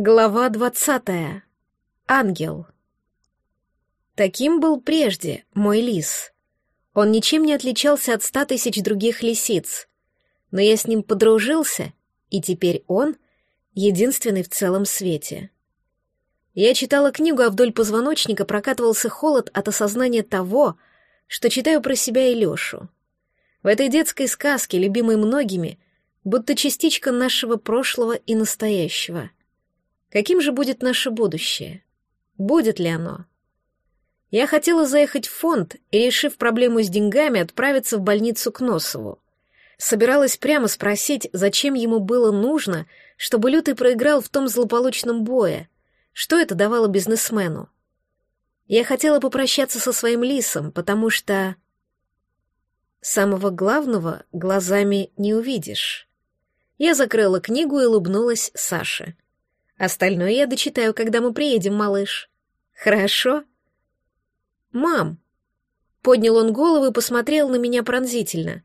Глава двадцатая. Ангел. Таким был прежде мой лис. Он ничем не отличался от ста тысяч других лисиц. Но я с ним подружился, и теперь он — единственный в целом свете. Я читала книгу, а вдоль позвоночника прокатывался холод от осознания того, что читаю про себя и Лешу. В этой детской сказке, любимой многими, будто частичка нашего прошлого и настоящего — Каким же будет наше будущее? Будет ли оно? Я хотела заехать в фонд и, решив проблему с деньгами, отправиться в больницу к Носову. Собиралась прямо спросить, зачем ему было нужно, чтобы Лютый проиграл в том злополучном бое. Что это давало бизнесмену? Я хотела попрощаться со своим лисом, потому что... Самого главного глазами не увидишь. Я закрыла книгу и улыбнулась Саше. — Остальное я дочитаю, когда мы приедем, малыш. Хорошо? Мам. Поднял он голову и посмотрел на меня пронзительно.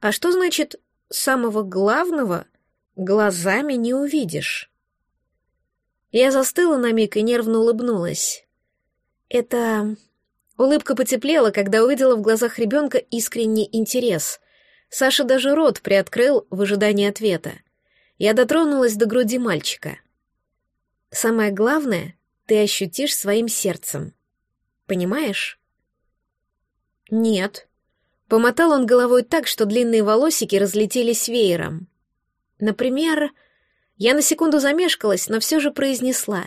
А что значит самого главного глазами не увидишь? Я застыла на миг и нервно улыбнулась. Это... Улыбка потеплела, когда увидела в глазах ребенка искренний интерес. Саша даже рот приоткрыл в ожидании ответа. Я дотронулась до груди мальчика — Самое главное, ты ощутишь своим сердцем. Понимаешь? Нет. Помотал он головой так, что длинные волосики разлетелись веером. Например, я на секунду замешкалась, но все же произнесла.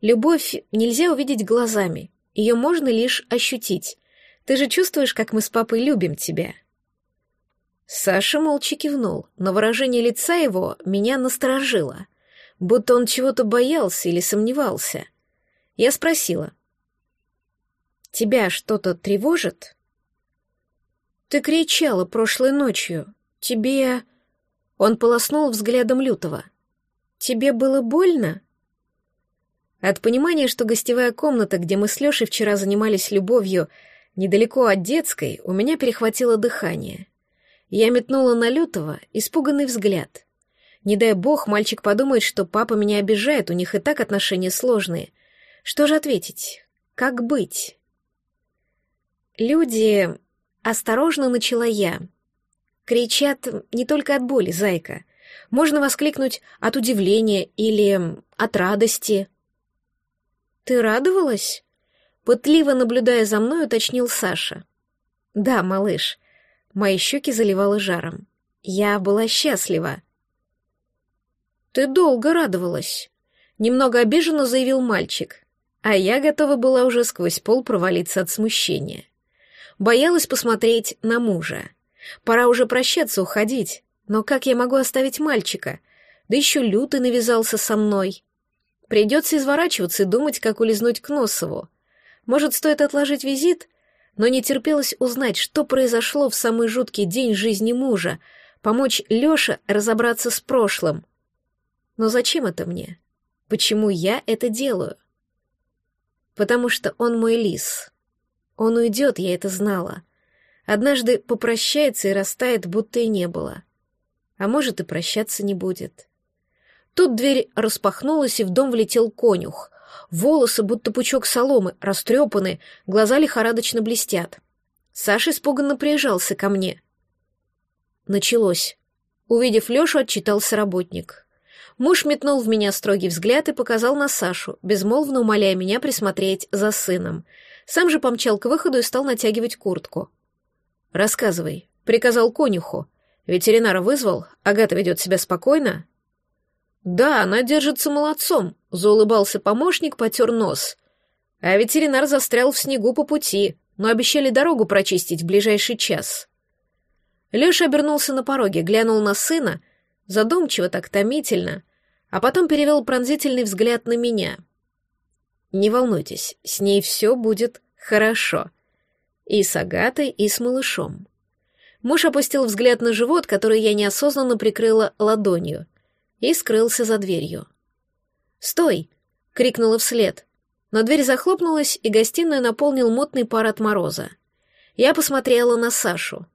Любовь нельзя увидеть глазами, ее можно лишь ощутить. Ты же чувствуешь, как мы с папой любим тебя. Саша молча кивнул, но выражение лица его меня насторожило — будто он чего-то боялся или сомневался. Я спросила. «Тебя что-то тревожит?» «Ты кричала прошлой ночью. Тебе...» Он полоснул взглядом Лютого. «Тебе было больно?» От понимания, что гостевая комната, где мы с Лешей вчера занимались любовью, недалеко от детской, у меня перехватило дыхание. Я метнула на Лютого испуганный взгляд — не дай бог, мальчик подумает, что папа меня обижает, у них и так отношения сложные. Что же ответить? Как быть? Люди... Осторожно начала я. Кричат не только от боли, зайка. Можно воскликнуть от удивления или от радости. «Ты радовалась?» Пытливо наблюдая за мной, уточнил Саша. «Да, малыш». Мои щеки заливало жаром. Я была счастлива. «Ты долго радовалась», — немного обиженно заявил мальчик, а я готова была уже сквозь пол провалиться от смущения. Боялась посмотреть на мужа. Пора уже прощаться, уходить, но как я могу оставить мальчика? Да еще лютый навязался со мной. Придется изворачиваться и думать, как улизнуть к Носову. Может, стоит отложить визит? Но не терпелось узнать, что произошло в самый жуткий день жизни мужа, помочь Лёше разобраться с прошлым. Но зачем это мне? Почему я это делаю? Потому что он мой лис. Он уйдет, я это знала. Однажды попрощается и растает, будто и не было. А может, и прощаться не будет. Тут дверь распахнулась, и в дом влетел конюх. Волосы, будто пучок соломы, растрепаны, глаза лихорадочно блестят. Саша испуганно прижался ко мне. Началось. Увидев Лешу, отчитался работник. Муж метнул в меня строгий взгляд и показал на Сашу, безмолвно умоляя меня присмотреть за сыном. Сам же помчал к выходу и стал натягивать куртку. «Рассказывай», — приказал конюху. «Ветеринара вызвал? Агата ведет себя спокойно?» «Да, она держится молодцом», — заулыбался помощник, потер нос. А ветеринар застрял в снегу по пути, но обещали дорогу прочистить в ближайший час. Леша обернулся на пороге, глянул на сына, задумчиво так томительно, а потом перевел пронзительный взгляд на меня. «Не волнуйтесь, с ней все будет хорошо. И с Агатой, и с малышом». Муж опустил взгляд на живот, который я неосознанно прикрыла ладонью, и скрылся за дверью. «Стой!» — крикнула вслед, но дверь захлопнулась, и гостиную наполнил мутный пар от мороза. Я посмотрела на Сашу.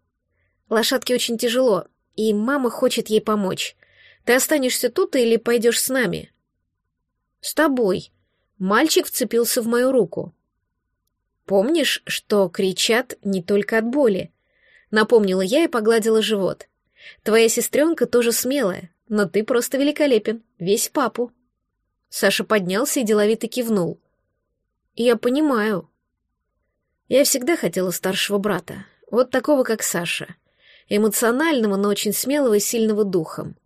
Лошадке очень тяжело, и мама хочет ей помочь. Ты останешься тут или пойдешь с нами?» «С тобой». Мальчик вцепился в мою руку. «Помнишь, что кричат не только от боли?» Напомнила я и погладила живот. «Твоя сестренка тоже смелая, но ты просто великолепен, весь папу». Саша поднялся и деловито кивнул. «Я понимаю». Я всегда хотела старшего брата, вот такого, как Саша. Эмоционального, но очень смелого и сильного духом.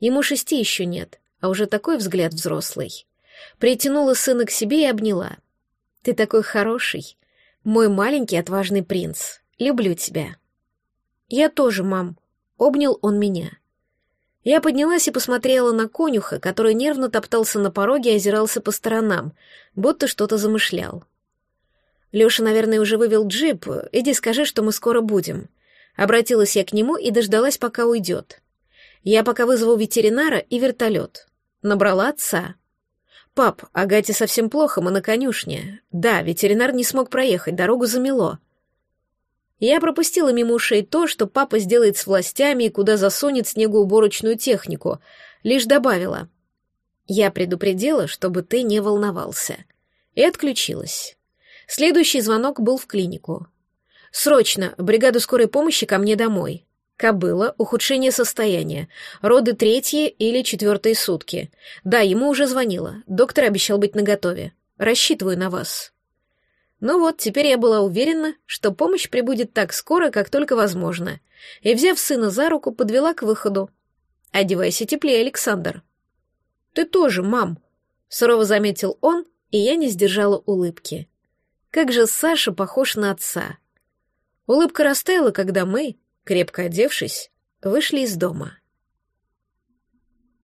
Ему шести еще нет, а уже такой взгляд взрослый. Притянула сына к себе и обняла. «Ты такой хороший. Мой маленький отважный принц. Люблю тебя». «Я тоже, мам», — обнял он меня. Я поднялась и посмотрела на конюха, который нервно топтался на пороге и озирался по сторонам, будто что-то замышлял. Лёша, наверное, уже вывел джип. Иди скажи, что мы скоро будем. Обратилась я к нему и дождалась, пока уйдет. Я пока вызову ветеринара и вертолет. Набрала отца. «Пап, Агате совсем плохо, мы на конюшне. Да, ветеринар не смог проехать, дорогу замело. Я пропустила мимо ушей то, что папа сделает с властями и куда засунет снегоуборочную технику, лишь добавила. Я предупредила, чтобы ты не волновался. И отключилась. Следующий звонок был в клинику. «Срочно! Бригаду скорой помощи ко мне домой!» Кобыла, ухудшение состояния, роды третьи или четвертые сутки. Да, ему уже звонила, доктор обещал быть наготове. Рассчитываю на вас. Ну вот, теперь я была уверена, что помощь прибудет так скоро, как только возможно, и, взяв сына за руку, подвела к выходу. «Одевайся теплее, Александр». «Ты тоже, мам», — сурово заметил он, и я не сдержала улыбки. Как же Саша похож на отца. Улыбка растаяла, когда мы, крепко одевшись, вышли из дома.